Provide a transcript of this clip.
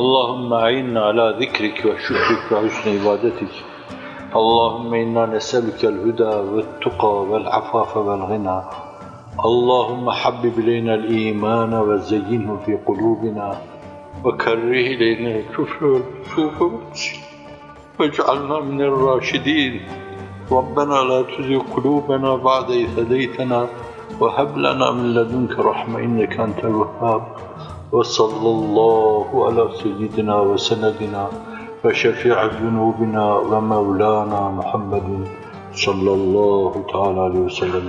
اللهم أعنا على ذكرك وشكرك وحسن عبادتك. اللهم إنا نسألك الهدى والتقى والعفاف والغنى. اللهم حبب إلينا الإيمان وزينه في قلوبنا. وكره إلينا الكفر والفسوق. واجعلنا من الراشدين. ربنا لا تزغ قلوبنا بعد إذ هديتنا. وهب لنا من لدنك رحمة إنك أنت الوهاب. وصلى الله على سيدنا وسندنا وشفيع ذنوبنا ومولانا محمد صلى الله تعالى عليه وسلم.